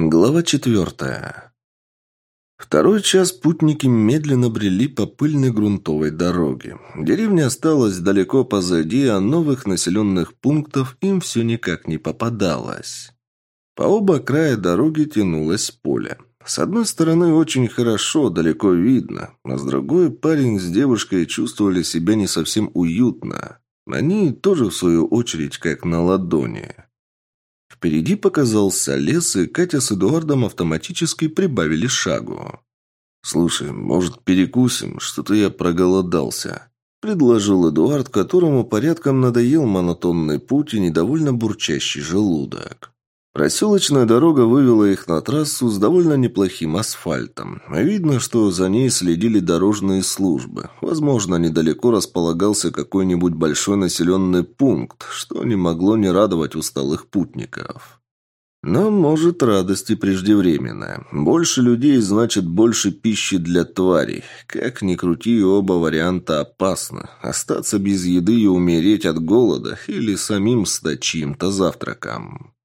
Глава четвертая. Второй час путники медленно брели по пыльной грунтовой дороге. Деревня осталась далеко позади, а новых населенных пунктов им все никак не попадалось. По оба края дороги тянулось поле. С одной стороны, очень хорошо, далеко видно, а с другой парень с девушкой чувствовали себя не совсем уютно. Они тоже, в свою очередь, как на ладони. Впереди показался лес, и Катя с Эдуардом автоматически прибавили шагу. «Слушай, может, перекусим? Что-то я проголодался», – предложил Эдуард, которому порядком надоел монотонный путь и недовольно бурчащий желудок. Проселочная дорога вывела их на трассу с довольно неплохим асфальтом. Видно, что за ней следили дорожные службы. Возможно, недалеко располагался какой-нибудь большой населенный пункт, что не могло не радовать усталых путников. Но, может, радость и преждевременная. Больше людей значит больше пищи для тварей. Как ни крути, оба варианта опасны. Остаться без еды и умереть от голода или самим стать чьим-то завтраком.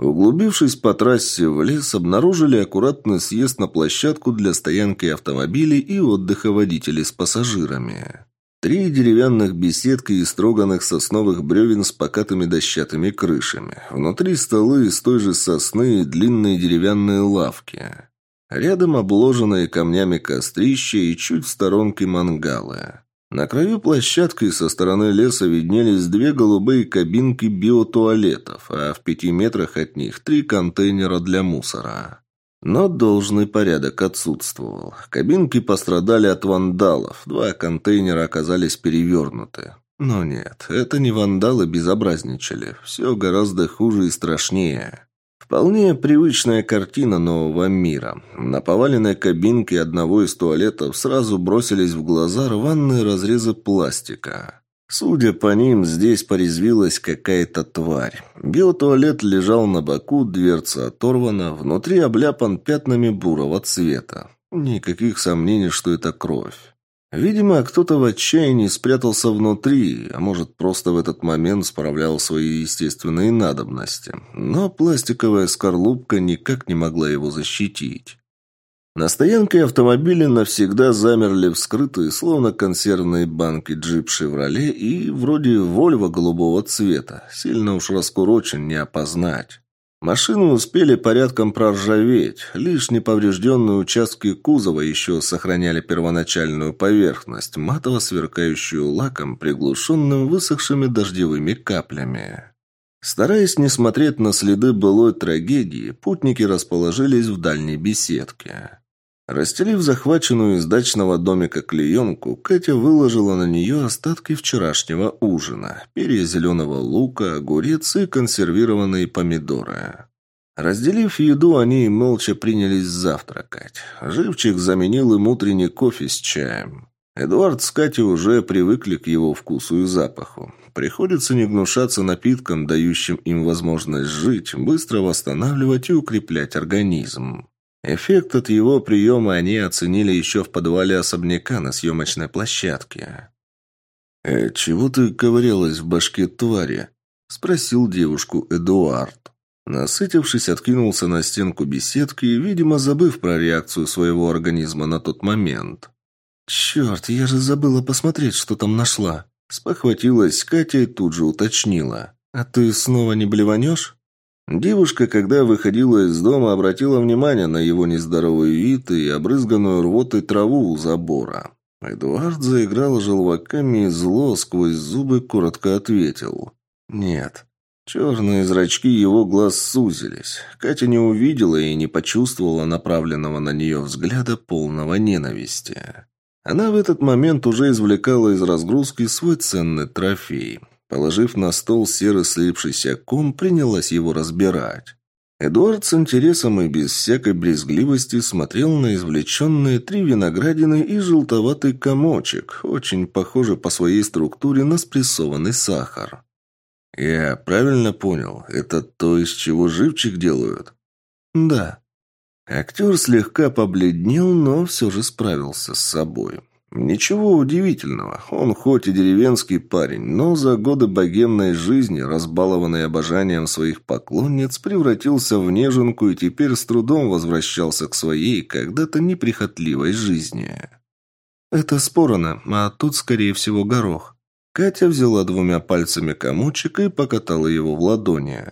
Углубившись по трассе в лес, обнаружили аккуратный съезд на площадку для стоянки автомобилей и отдыха водителей с пассажирами. Три деревянных беседки из строганных сосновых бревен с покатыми дощатыми крышами. Внутри столы из той же сосны и длинные деревянные лавки. Рядом обложенные камнями кострища и чуть в сторонке мангалы. На краю площадки со стороны леса виднелись две голубые кабинки биотуалетов, а в пяти метрах от них три контейнера для мусора. Но должный порядок отсутствовал. Кабинки пострадали от вандалов, два контейнера оказались перевернуты. Но нет, это не вандалы безобразничали, все гораздо хуже и страшнее. Вполне привычная картина нового мира. На поваленной кабинке одного из туалетов сразу бросились в глаза рваные разрезы пластика. Судя по ним, здесь порезвилась какая-то тварь. Биотуалет лежал на боку, дверца оторвана, внутри обляпан пятнами бурого цвета. Никаких сомнений, что это кровь. Видимо, кто-то в отчаянии спрятался внутри, а может, просто в этот момент справлял свои естественные надобности. Но пластиковая скорлупка никак не могла его защитить. На стоянке автомобили навсегда замерли вскрытые, словно консервные банки джип «Шевроле» и вроде «Вольво» голубого цвета. Сильно уж раскурочен, не опознать. Машины успели порядком проржаветь, лишь неповрежденные участки кузова еще сохраняли первоначальную поверхность, матово сверкающую лаком, приглушенным высохшими дождевыми каплями. Стараясь не смотреть на следы былой трагедии, путники расположились в дальней беседке. Расстелив захваченную из дачного домика клеенку, Катя выложила на нее остатки вчерашнего ужина. Перья зеленого лука, огурец и консервированные помидоры. Разделив еду, они молча принялись завтракать. Живчик заменил им утренний кофе с чаем. Эдуард с Катей уже привыкли к его вкусу и запаху. Приходится не гнушаться напитком, дающим им возможность жить, быстро восстанавливать и укреплять организм. Эффект от его приема они оценили еще в подвале особняка на съемочной площадке. «Э, чего ты ковырялась в башке твари?» – спросил девушку Эдуард. Насытившись, откинулся на стенку беседки, видимо, забыв про реакцию своего организма на тот момент. «Черт, я же забыла посмотреть, что там нашла!» Спохватилась Катя и тут же уточнила. «А ты снова не блеванешь?» Девушка, когда выходила из дома, обратила внимание на его нездоровый вид и обрызганную рвотой траву у забора. Эдуард заиграл желваками и зло сквозь зубы коротко ответил. «Нет». Черные зрачки его глаз сузились. Катя не увидела и не почувствовала направленного на нее взгляда полного ненависти. Она в этот момент уже извлекала из разгрузки свой ценный трофей. Положив на стол серый слипшийся ком, принялась его разбирать. Эдуард с интересом и без всякой брезгливости смотрел на извлеченные три виноградины и желтоватый комочек, очень похожий по своей структуре на спрессованный сахар. «Я правильно понял, это то, из чего живчик делают?» «Да». Актер слегка побледнел, но все же справился с собой. Ничего удивительного. Он хоть и деревенский парень, но за годы богемной жизни, разбалованный обожанием своих поклонниц, превратился в неженку и теперь с трудом возвращался к своей когда-то неприхотливой жизни. Это спорно, а тут, скорее всего, горох. Катя взяла двумя пальцами комочек и покатала его в ладони.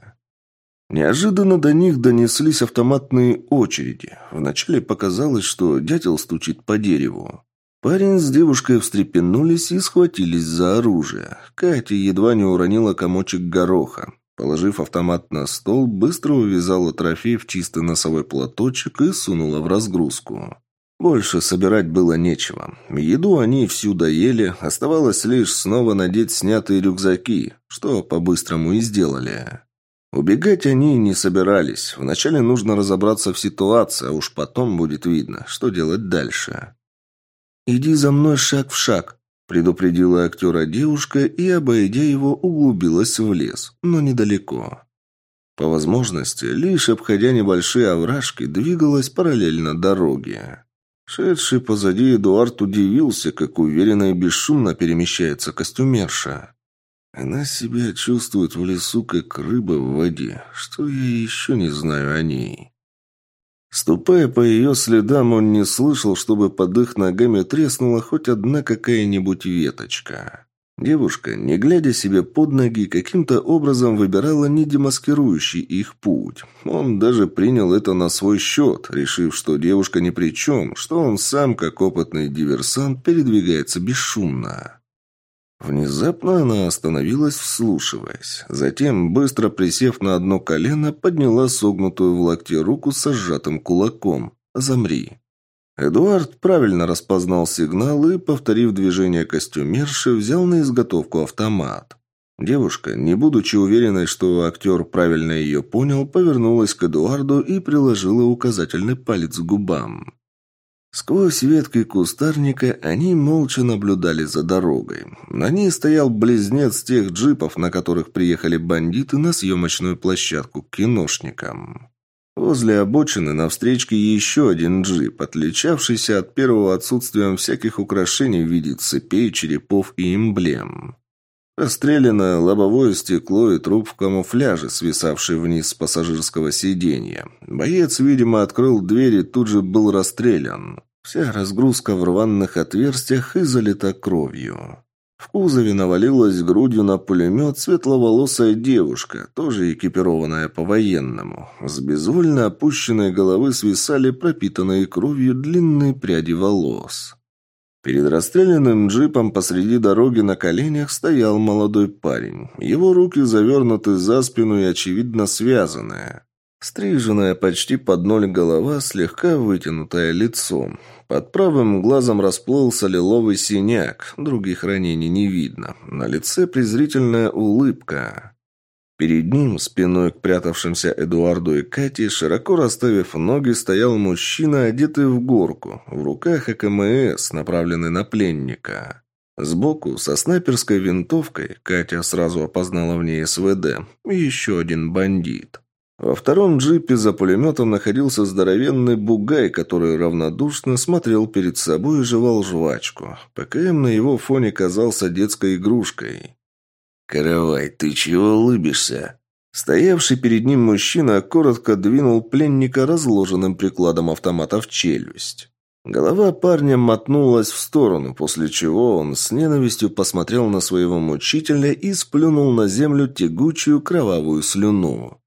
Неожиданно до них донеслись автоматные очереди. Вначале показалось, что дятел стучит по дереву. Парень с девушкой встрепенулись и схватились за оружие. Катя едва не уронила комочек гороха. Положив автомат на стол, быстро увязала трофей в чистый носовой платочек и сунула в разгрузку. Больше собирать было нечего. Еду они всю доели, оставалось лишь снова надеть снятые рюкзаки, что по-быстрому и сделали. Убегать они не собирались. Вначале нужно разобраться в ситуации, а уж потом будет видно, что делать дальше. «Иди за мной шаг в шаг», – предупредила актера девушка и, обойдя его, углубилась в лес, но недалеко. По возможности, лишь обходя небольшие овражки, двигалась параллельно дороге. Шедший позади Эдуард удивился, как уверенно и бесшумно перемещается костюмерша. Она себя чувствует в лесу, как рыба в воде. Что я еще не знаю о ней? Ступая по ее следам, он не слышал, чтобы под их ногами треснула хоть одна какая-нибудь веточка. Девушка, не глядя себе под ноги, каким-то образом выбирала не демаскирующий их путь. Он даже принял это на свой счет, решив, что девушка ни при чем, что он сам, как опытный диверсант, передвигается бесшумно. Внезапно она остановилась, вслушиваясь. Затем, быстро присев на одно колено, подняла согнутую в локте руку с сжатым кулаком. «Замри». Эдуард правильно распознал сигнал и, повторив движение костюмерши, взял на изготовку автомат. Девушка, не будучи уверенной, что актер правильно ее понял, повернулась к Эдуарду и приложила указательный палец к губам. Сквозь ветки кустарника они молча наблюдали за дорогой. На ней стоял близнец тех джипов, на которых приехали бандиты на съемочную площадку к киношникам. Возле обочины на встречке еще один джип, отличавшийся от первого отсутствием всяких украшений в виде цепей, черепов и эмблем. Расстреляно лобовое стекло и труп в камуфляже, свисавший вниз с пассажирского сиденья. Боец, видимо, открыл дверь и тут же был расстрелян. Вся разгрузка в рваных отверстиях и залита кровью. В кузове навалилась грудью на пулемет светловолосая девушка, тоже экипированная по-военному. С безвольно опущенной головы свисали пропитанные кровью длинные пряди волос. Перед расстрелянным джипом посреди дороги на коленях стоял молодой парень. Его руки завернуты за спину и, очевидно, связаны. Стриженная почти под ноль голова, слегка вытянутое лицо. Под правым глазом расплылся лиловый синяк, других ранений не видно. На лице презрительная улыбка. Перед ним, спиной к прятавшимся Эдуарду и Кате, широко расставив ноги, стоял мужчина, одетый в горку, в руках АКМС, направленный на пленника. Сбоку, со снайперской винтовкой, Катя сразу опознала в ней СВД, еще один бандит. Во втором джипе за пулеметом находился здоровенный бугай, который равнодушно смотрел перед собой и жевал жвачку. ПКМ на его фоне казался детской игрушкой. «Каравай, ты чего улыбишься?» Стоявший перед ним мужчина коротко двинул пленника разложенным прикладом автомата в челюсть. Голова парня мотнулась в сторону, после чего он с ненавистью посмотрел на своего мучителя и сплюнул на землю тягучую кровавую слюну.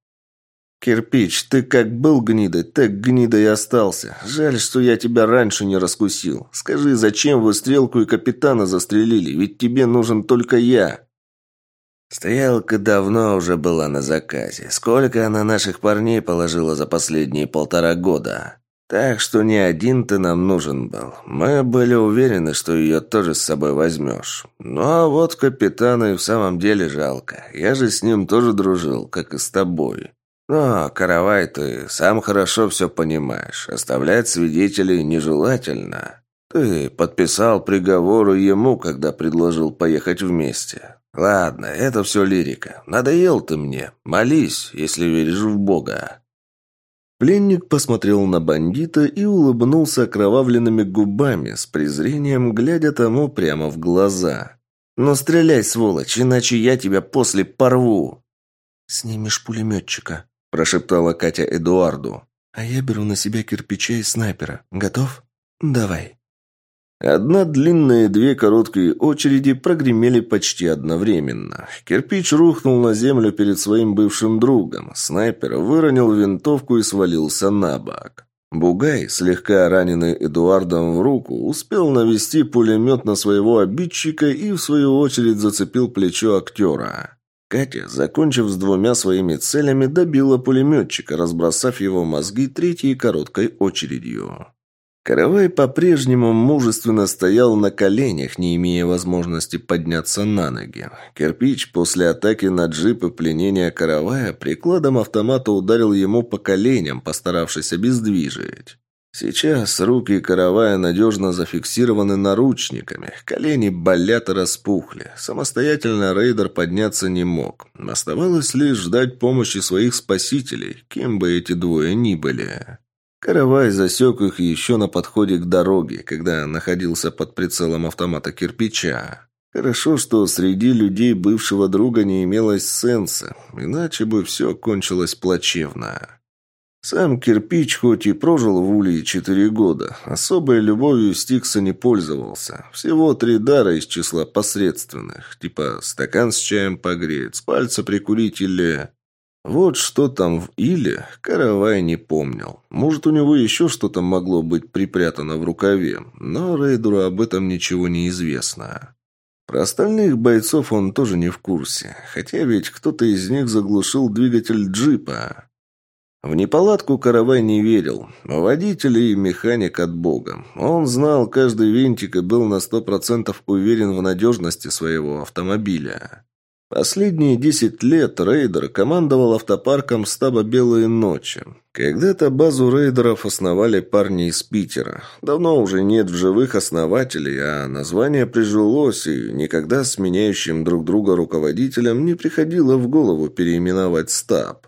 «Кирпич, ты как был гнидой, так гнидой и остался. Жаль, что я тебя раньше не раскусил. Скажи, зачем вы Стрелку и Капитана застрелили? Ведь тебе нужен только я». Стрелка давно уже была на заказе. Сколько она наших парней положила за последние полтора года? Так что не один ты нам нужен был. Мы были уверены, что ее тоже с собой возьмешь. Ну а вот капитана и в самом деле жалко. Я же с ним тоже дружил, как и с тобой. Но, Каравай, ты сам хорошо все понимаешь. Оставлять свидетелей нежелательно. Ты подписал приговор ему, когда предложил поехать вместе. Ладно, это все лирика. Надоел ты мне. Молись, если веришь в Бога. Пленник посмотрел на бандита и улыбнулся окровавленными губами, с презрением глядя тому прямо в глаза. «Ну стреляй, сволочь, иначе я тебя после порву!» «Снимешь пулеметчика», – прошептала Катя Эдуарду. «А я беру на себя кирпича и снайпера. Готов? Давай». Одна длинная и две короткие очереди прогремели почти одновременно. Кирпич рухнул на землю перед своим бывшим другом. Снайпер выронил винтовку и свалился на бок. Бугай, слегка раненый Эдуардом в руку, успел навести пулемет на своего обидчика и, в свою очередь, зацепил плечо актера. Катя, закончив с двумя своими целями, добила пулеметчика, разбросав его мозги третьей короткой очередью. Каравай по-прежнему мужественно стоял на коленях, не имея возможности подняться на ноги. Кирпич после атаки на джип и пленения Каравая прикладом автомата ударил ему по коленям, постаравшись обездвижить. Сейчас руки Каравая надежно зафиксированы наручниками, колени болят и распухли. Самостоятельно рейдер подняться не мог. Оставалось лишь ждать помощи своих спасителей, кем бы эти двое ни были. Каравай засек их еще на подходе к дороге, когда находился под прицелом автомата кирпича. Хорошо, что среди людей бывшего друга не имелось сенса, иначе бы все кончилось плачевно. Сам кирпич хоть и прожил в Улье четыре года, особой любовью Стикса не пользовался. Всего три дара из числа посредственных, типа стакан с чаем погреть, с пальца прикурить или... Вот что там в Иле, Каравай не помнил. Может, у него еще что-то могло быть припрятано в рукаве, но рейдеру об этом ничего не известно. Про остальных бойцов он тоже не в курсе, хотя ведь кто-то из них заглушил двигатель джипа. В неполадку Каравай не верил. Водитель и механик от бога. Он знал каждый винтик и был на сто процентов уверен в надежности своего автомобиля. Последние десять лет рейдер командовал автопарком стаба «Белые ночи». Когда-то базу рейдеров основали парни из Питера. Давно уже нет в живых основателей, а название прижилось, и никогда сменяющим друг друга руководителям не приходило в голову переименовать стаб.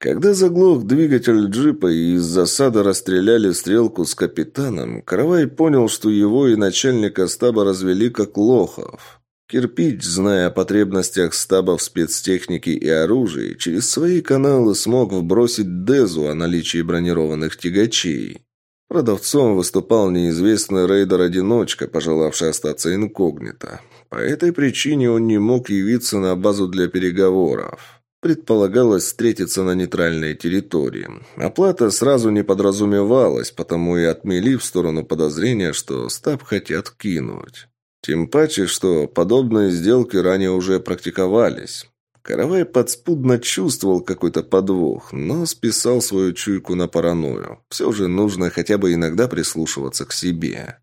Когда заглох двигатель джипа и из засады расстреляли стрелку с капитаном, Каравай понял, что его и начальника стаба развели как лохов. Кирпич, зная о потребностях стабов спецтехники и оружия, через свои каналы смог вбросить Дезу о наличии бронированных тягачей. Продавцом выступал неизвестный рейдер-одиночка, пожелавший остаться инкогнито. По этой причине он не мог явиться на базу для переговоров. Предполагалось встретиться на нейтральной территории. Оплата сразу не подразумевалась, потому и отмели в сторону подозрения, что стаб хотят кинуть. Тем паче, что подобные сделки ранее уже практиковались. Каравай подспудно чувствовал какой-то подвох, но списал свою чуйку на паранойю. Все же нужно хотя бы иногда прислушиваться к себе.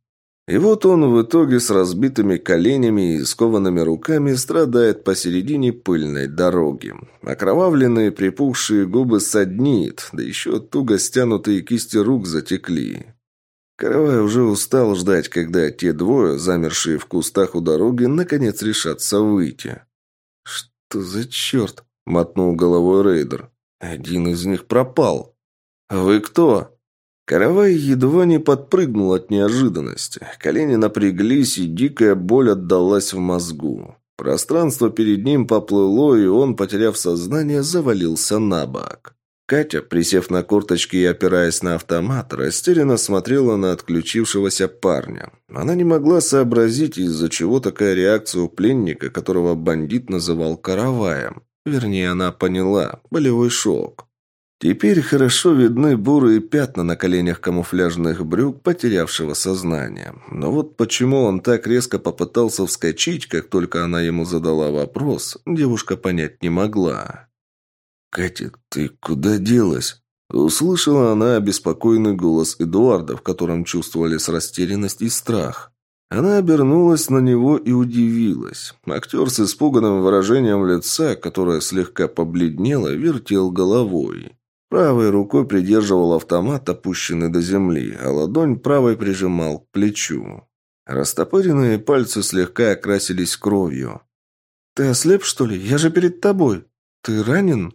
И вот он в итоге с разбитыми коленями и скованными руками страдает посередине пыльной дороги. Окровавленные припухшие губы саднит, да еще туго стянутые кисти рук затекли. Каравай уже устал ждать, когда те двое, замершие в кустах у дороги, наконец решатся выйти. «Что за черт?» — мотнул головой рейдер. «Один из них пропал». «Вы кто?» Каравай едва не подпрыгнул от неожиданности. Колени напряглись, и дикая боль отдалась в мозгу. Пространство перед ним поплыло, и он, потеряв сознание, завалился на бок. Катя, присев на корточки и опираясь на автомат, растерянно смотрела на отключившегося парня. Она не могла сообразить, из-за чего такая реакция у пленника, которого бандит называл караваем. Вернее, она поняла – болевой шок. Теперь хорошо видны бурые пятна на коленях камуфляжных брюк, потерявшего сознание. Но вот почему он так резко попытался вскочить, как только она ему задала вопрос, девушка понять не могла. «Катя, ты куда делась?» Услышала она обеспокоенный голос Эдуарда, в котором чувствовались растерянность и страх. Она обернулась на него и удивилась. Актер с испуганным выражением лица, которое слегка побледнело, вертел головой. Правой рукой придерживал автомат, опущенный до земли, а ладонь правой прижимал к плечу. Растопыренные пальцы слегка окрасились кровью. «Ты ослеп, что ли? Я же перед тобой. Ты ранен?»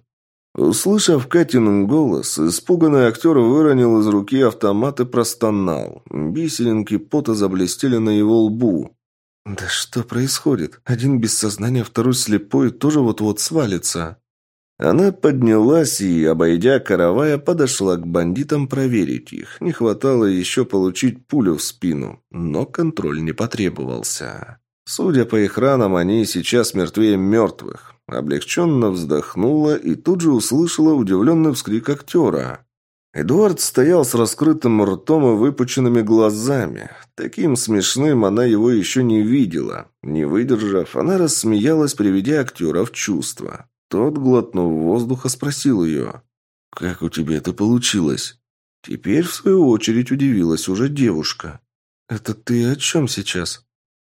Услышав Катин голос, испуганный актер выронил из руки автомат и простонал. Бисеринки пота заблестели на его лбу. «Да что происходит? Один без сознания, второй слепой, тоже вот-вот свалится». Она поднялась и, обойдя каравая, подошла к бандитам проверить их. Не хватало еще получить пулю в спину, но контроль не потребовался. Судя по их ранам, они сейчас мертвее мертвых. Облегченно вздохнула и тут же услышала удивленный вскрик актера. Эдуард стоял с раскрытым ртом и выпученными глазами. Таким смешным она его еще не видела. Не выдержав, она рассмеялась, приведя актера в чувство. Тот, глотнув воздуха, спросил ее. «Как у тебя это получилось?» Теперь, в свою очередь, удивилась уже девушка. «Это ты о чем сейчас?»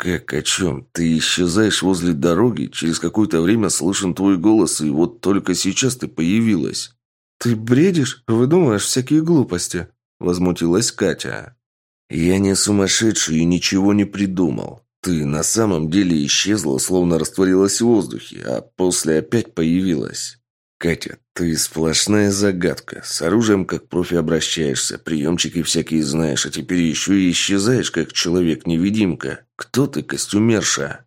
«Как о чем? Ты исчезаешь возле дороги, через какое-то время слышен твой голос, и вот только сейчас ты появилась». «Ты бредишь? Выдумываешь всякие глупости», – возмутилась Катя. «Я не сумасшедший и ничего не придумал. Ты на самом деле исчезла, словно растворилась в воздухе, а после опять появилась». «Катя, ты сплошная загадка. С оружием как профи обращаешься, приемчики всякие знаешь, а теперь еще и исчезаешь, как человек-невидимка. Кто ты, костюмерша?»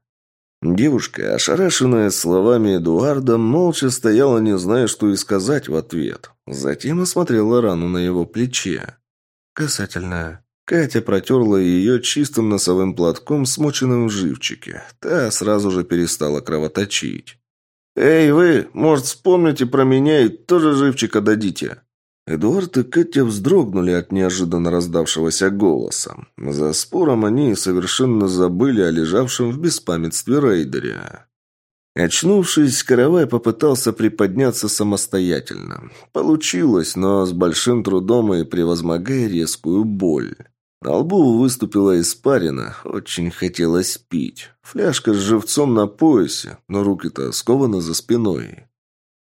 Девушка, ошарашенная словами Эдуарда, молча стояла, не зная, что и сказать в ответ. Затем осмотрела рану на его плече. «Касательная». Катя протерла ее чистым носовым платком, смоченным в живчике. Та сразу же перестала кровоточить. «Эй, вы, может, вспомните про меня и тоже живчика дадите?» Эдуард и Катя вздрогнули от неожиданно раздавшегося голоса. За спором они совершенно забыли о лежавшем в беспамятстве рейдере. Очнувшись, Каравай попытался приподняться самостоятельно. Получилось, но с большим трудом и превозмогая резкую боль. На лбу выступила испарина, очень хотелось пить. Фляжка с живцом на поясе, но руки-то скованы за спиной.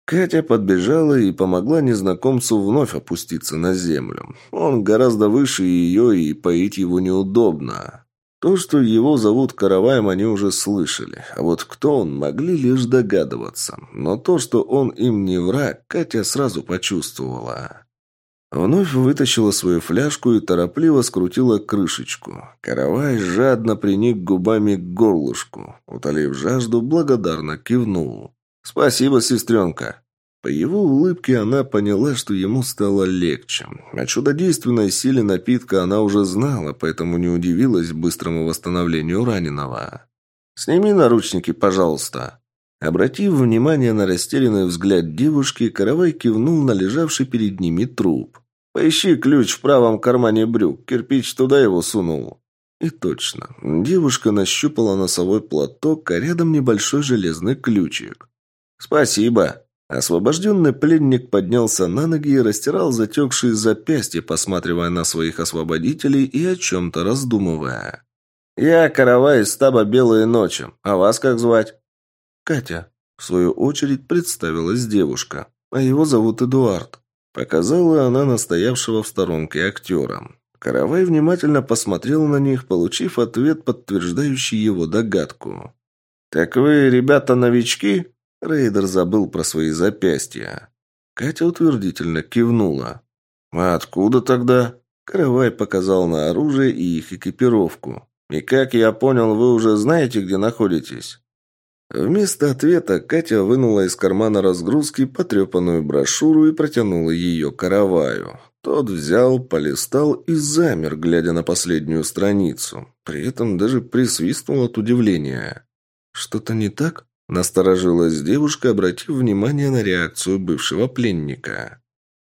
Катя подбежала и помогла незнакомцу вновь опуститься на землю. Он гораздо выше ее, и поить его неудобно. То, что его зовут Караваем, они уже слышали. А вот кто он, могли лишь догадываться. Но то, что он им не враг, Катя сразу почувствовала. Вновь вытащила свою фляжку и торопливо скрутила крышечку. Каравай жадно приник губами к горлышку. Утолив жажду, благодарно кивнул. «Спасибо, сестренка». По его улыбке она поняла, что ему стало легче. О чудодейственной силе напитка она уже знала, поэтому не удивилась быстрому восстановлению раненого. «Сними наручники, пожалуйста». Обратив внимание на растерянный взгляд девушки, Каравай кивнул на лежавший перед ними труп. «Поищи ключ в правом кармане брюк, кирпич туда его сунул». И точно, девушка нащупала носовой платок, а рядом небольшой железный ключик. «Спасибо». Освобожденный пленник поднялся на ноги и растирал затекшие запястья, посматривая на своих освободителей и о чем-то раздумывая. «Я Каравай из стаба «Белые ночи». А вас как звать?» «Катя», — в свою очередь представилась девушка. «А его зовут Эдуард». Показала она настоявшего в сторонке актера. Каравай внимательно посмотрел на них, получив ответ, подтверждающий его догадку. «Так вы, ребята, новички?» Рейдер забыл про свои запястья. Катя утвердительно кивнула. «А откуда тогда?» Каравай показал на оружие и их экипировку. «И как я понял, вы уже знаете, где находитесь?» Вместо ответа Катя вынула из кармана разгрузки потрепанную брошюру и протянула ее караваю. Тот взял, полистал и замер, глядя на последнюю страницу. При этом даже присвистнул от удивления. «Что-то не так?» – насторожилась девушка, обратив внимание на реакцию бывшего пленника.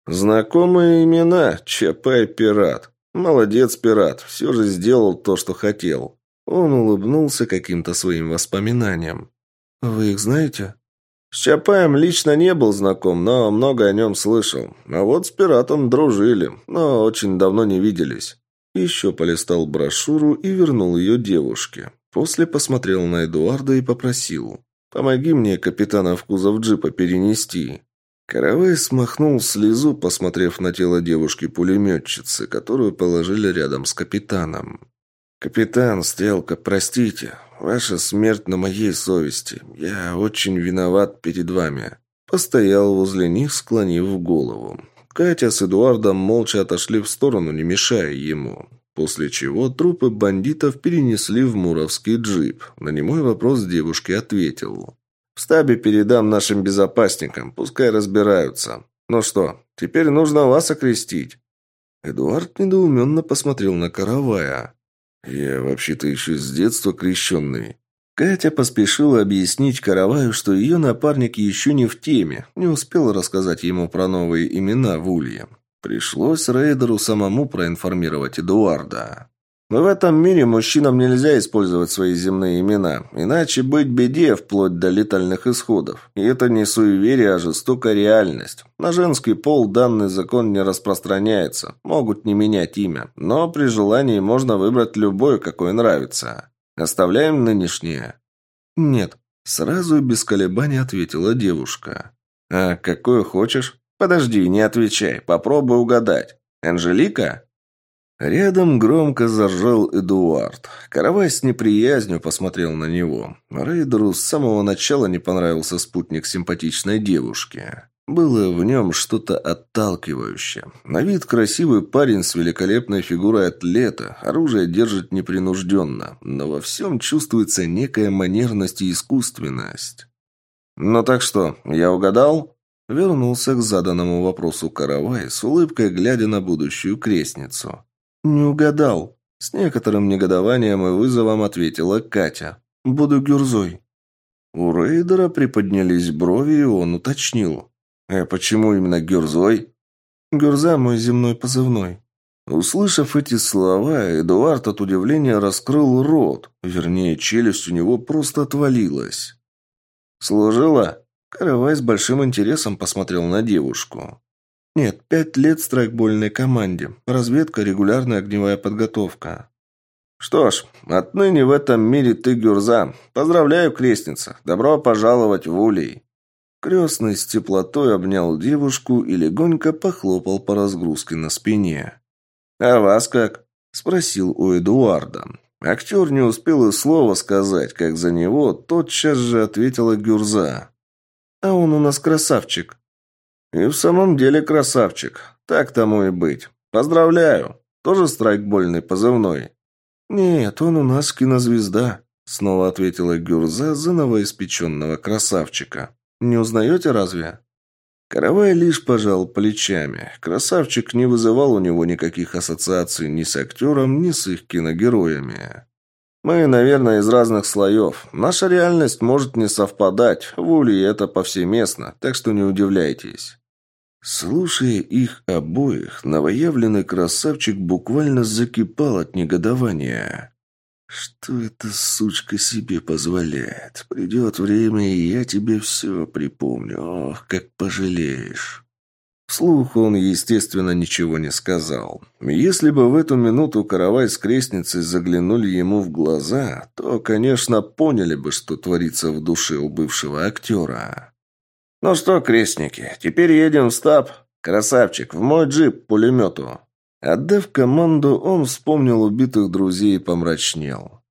«Знакомые имена. Чапай Пират. Молодец, Пират. Все же сделал то, что хотел». Он улыбнулся каким-то своим воспоминанием. «Вы их знаете?» «С Чапаем лично не был знаком, но много о нем слышал. А вот с пиратом дружили, но очень давно не виделись». Еще полистал брошюру и вернул ее девушке. После посмотрел на Эдуарда и попросил. «Помоги мне капитана в кузов джипа перенести». Каравай смахнул слезу, посмотрев на тело девушки-пулеметчицы, которую положили рядом с капитаном. «Капитан, Стрелка, простите. Ваша смерть на моей совести. Я очень виноват перед вами». Постоял возле них, склонив голову. Катя с Эдуардом молча отошли в сторону, не мешая ему. После чего трупы бандитов перенесли в муровский джип. На немой вопрос девушки ответил. «В стабе передам нашим безопасникам, пускай разбираются. Ну что, теперь нужно вас окрестить». Эдуард недоуменно посмотрел на Каравая. «Я вообще-то еще с детства крещенный». Катя поспешила объяснить Караваю, что ее напарник еще не в теме, не успела рассказать ему про новые имена в Улье. Пришлось рейдеру самому проинформировать Эдуарда. Но в этом мире мужчинам нельзя использовать свои земные имена, иначе быть беде вплоть до летальных исходов. И это не суеверие, а жестокая реальность. На женский пол данный закон не распространяется, могут не менять имя, но при желании можно выбрать любое, какое нравится. Оставляем нынешнее? Нет, сразу и без колебаний ответила девушка. А какое хочешь? Подожди, не отвечай, попробуй угадать. Анжелика? Рядом громко заржал Эдуард. Каравай с неприязнью посмотрел на него. Рейдеру с самого начала не понравился спутник симпатичной девушки. Было в нем что-то отталкивающее. На вид красивый парень с великолепной фигурой атлета, оружие держит непринужденно, но во всем чувствуется некая манерность и искусственность. «Ну так что, я угадал?» Вернулся к заданному вопросу Каравай, с улыбкой глядя на будущую крестницу. «Не угадал», — с некоторым негодованием и вызовом ответила Катя. «Буду гюрзой». У рейдера приподнялись брови, и он уточнил. «А почему именно Гюрзой?» «Гюрза – мой земной позывной». Услышав эти слова, Эдуард от удивления раскрыл рот. Вернее, челюсть у него просто отвалилась. «Служила?» Каравай с большим интересом посмотрел на девушку. «Нет, пять лет страйкбольной команде. Разведка, регулярная огневая подготовка». «Что ж, отныне в этом мире ты Гюрза. Поздравляю, крестница. Добро пожаловать в Улей». Крестный с теплотой обнял девушку и легонько похлопал по разгрузке на спине. «А вас как?» – спросил у Эдуарда. Актер не успел и слова сказать, как за него тотчас же ответила Гюрза. «А он у нас красавчик». «И в самом деле красавчик. Так тому и быть. Поздравляю. Тоже страйкбольный позывной?» «Нет, он у нас кинозвезда», – снова ответила Гюрза за новоиспеченного красавчика. Не узнаете разве?» Каравай лишь пожал плечами. Красавчик не вызывал у него никаких ассоциаций ни с актером, ни с их киногероями. «Мы, наверное, из разных слоев. Наша реальность может не совпадать. В Улье это повсеместно, так что не удивляйтесь». Слушая их обоих, новоявленный красавчик буквально закипал от негодования. Что эта сучка себе позволяет? Придет время, и я тебе все припомню. Ох, как пожалеешь. Вслух он, естественно, ничего не сказал. Если бы в эту минуту каравай с крестницей заглянули ему в глаза, то, конечно, поняли бы, что творится в душе у бывшего актера. «Ну что, крестники, теперь едем в стаб. Красавчик, в мой джип пулемету». Отдав команду, он вспомнил убитых друзей и помрачнел.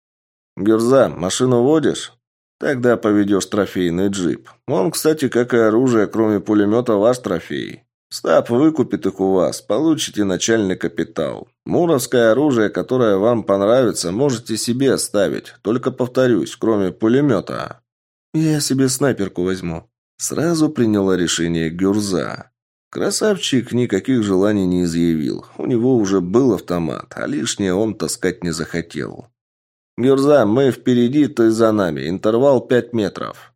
«Герза, машину водишь? Тогда поведешь трофейный джип. Он, кстати, как и оружие, кроме пулемета, ваш трофей. Стаб выкупит их у вас, получите начальный капитал. Муровское оружие, которое вам понравится, можете себе оставить. Только повторюсь, кроме пулемета. Я себе снайперку возьму. Сразу приняла решение Гюрза. Красавчик никаких желаний не изъявил. У него уже был автомат, а лишнее он таскать не захотел. «Гюрза, мы впереди, ты за нами. Интервал пять метров».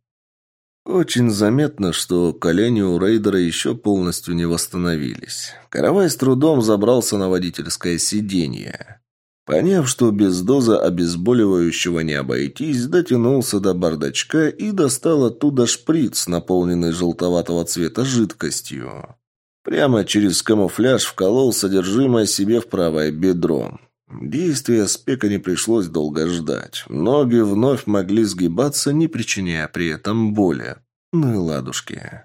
Очень заметно, что колени у рейдера еще полностью не восстановились. Каравай с трудом забрался на водительское сиденье. Поняв, что без дозы обезболивающего не обойтись, дотянулся до бардачка и достал оттуда шприц, наполненный желтоватого цвета жидкостью. Прямо через камуфляж вколол содержимое себе в правое бедро. Действия спека не пришлось долго ждать. Ноги вновь могли сгибаться, не причиняя при этом боли. Ну и ладушки.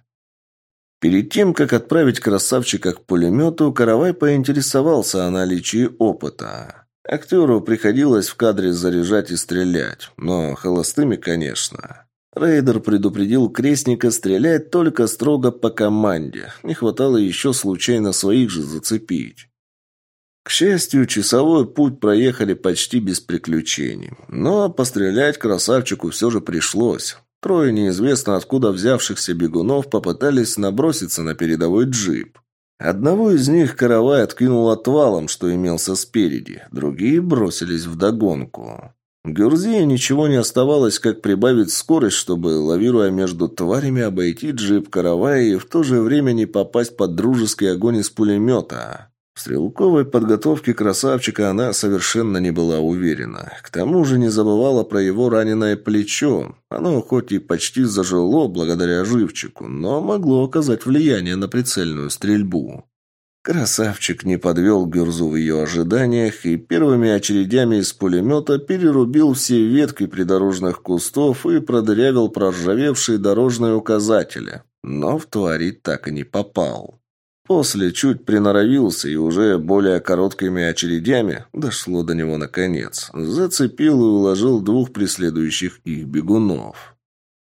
Перед тем, как отправить красавчика к пулемету, Каравай поинтересовался о наличии опыта. Актеру приходилось в кадре заряжать и стрелять, но холостыми, конечно. Рейдер предупредил крестника стрелять только строго по команде. Не хватало еще случайно своих же зацепить. К счастью, часовой путь проехали почти без приключений. Но пострелять красавчику все же пришлось. Трое неизвестно откуда взявшихся бегунов попытались наброситься на передовой джип. Одного из них каравай откинул отвалом, что имелся спереди, другие бросились вдогонку. Гюрзии ничего не оставалось, как прибавить скорость, чтобы, лавируя между тварями, обойти джип каравая и в то же время не попасть под дружеский огонь из пулемета. Стрелковой подготовке красавчика она совершенно не была уверена. К тому же не забывала про его раненое плечо. Оно хоть и почти зажило благодаря живчику, но могло оказать влияние на прицельную стрельбу. Красавчик не подвел Гюрзу в ее ожиданиях и первыми очередями из пулемета перерубил все ветки придорожных кустов и продырявил проржавевшие дорожные указатели. Но в твари так и не попал. После чуть приноровился и уже более короткими очередями дошло до него наконец. Зацепил и уложил двух преследующих их бегунов.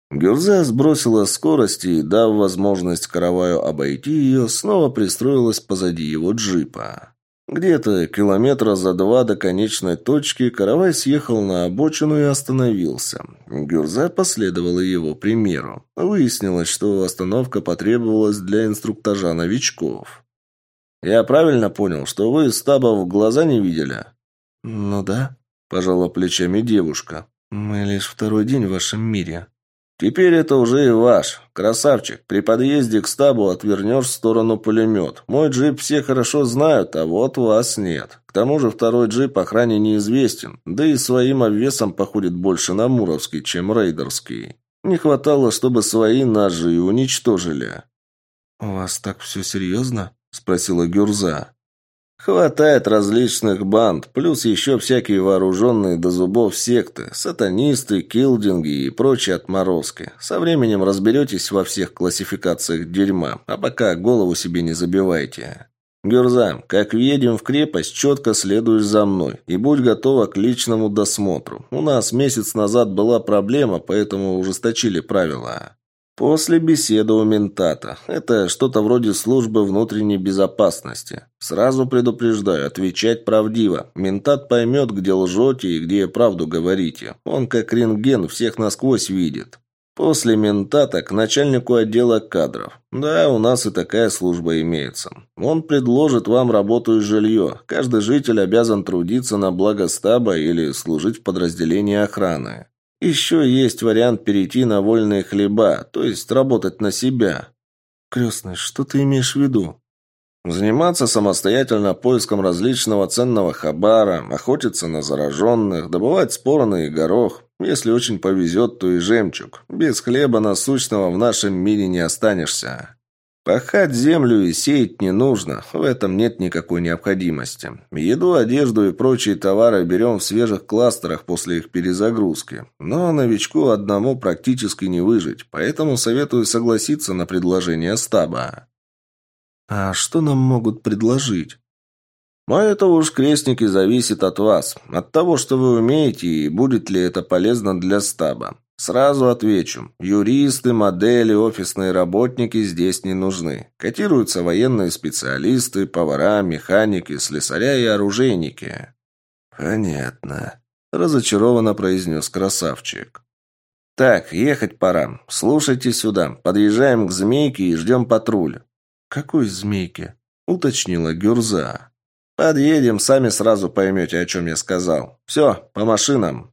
Гюрза сбросила скорость и, дав возможность караваю обойти ее, снова пристроилась позади его джипа. Где-то километра за два до конечной точки каравай съехал на обочину и остановился. Гюрза последовала его примеру. Выяснилось, что остановка потребовалась для инструктажа новичков. «Я правильно понял, что вы стаба в глаза не видели?» «Ну да», – пожала плечами девушка. «Мы лишь второй день в вашем мире». «Теперь это уже и ваш. Красавчик, при подъезде к стабу отвернешь в сторону пулемет. Мой джип все хорошо знают, а вот вас нет. К тому же второй джип охране неизвестен, да и своим обвесом походит больше на Муровский, чем Рейдерский. Не хватало, чтобы свои ножи уничтожили». «У вас так все серьезно?» – спросила Гюрза. Хватает различных банд, плюс еще всякие вооруженные до зубов секты, сатанисты, килдинги и прочие отморозки. Со временем разберетесь во всех классификациях дерьма, а пока голову себе не забивайте. Гюрза, как въедем в крепость, четко следуешь за мной и будь готова к личному досмотру. У нас месяц назад была проблема, поэтому ужесточили правила. После беседы у ментата. Это что-то вроде службы внутренней безопасности. Сразу предупреждаю, отвечать правдиво. Ментат поймет, где лжете и где правду говорите. Он как рентген всех насквозь видит. После ментата к начальнику отдела кадров. Да, у нас и такая служба имеется. Он предложит вам работу и жилье. Каждый житель обязан трудиться на благо стаба или служить в подразделении охраны. Еще есть вариант перейти на вольные хлеба, то есть работать на себя. Крестный, что ты имеешь в виду? Заниматься самостоятельно поиском различного ценного хабара, охотиться на зараженных, добывать спороны и горох. Если очень повезет, то и жемчуг. Без хлеба насущного в нашем мире не останешься. Пахать землю и сеять не нужно, в этом нет никакой необходимости. Еду, одежду и прочие товары берем в свежих кластерах после их перезагрузки. Но новичку одному практически не выжить, поэтому советую согласиться на предложение стаба. А что нам могут предложить? А это уж, крестники, зависит от вас, от того, что вы умеете и будет ли это полезно для стаба. Сразу отвечу. Юристы, модели, офисные работники здесь не нужны. Котируются военные специалисты, повара, механики, слесаря и оружейники. Понятно. Разочарованно произнес красавчик. Так, ехать пора. Слушайте сюда. Подъезжаем к змейке и ждем патруль. Какой змейке? Уточнила Гюрза. Подъедем, сами сразу поймете, о чем я сказал. Все, по машинам.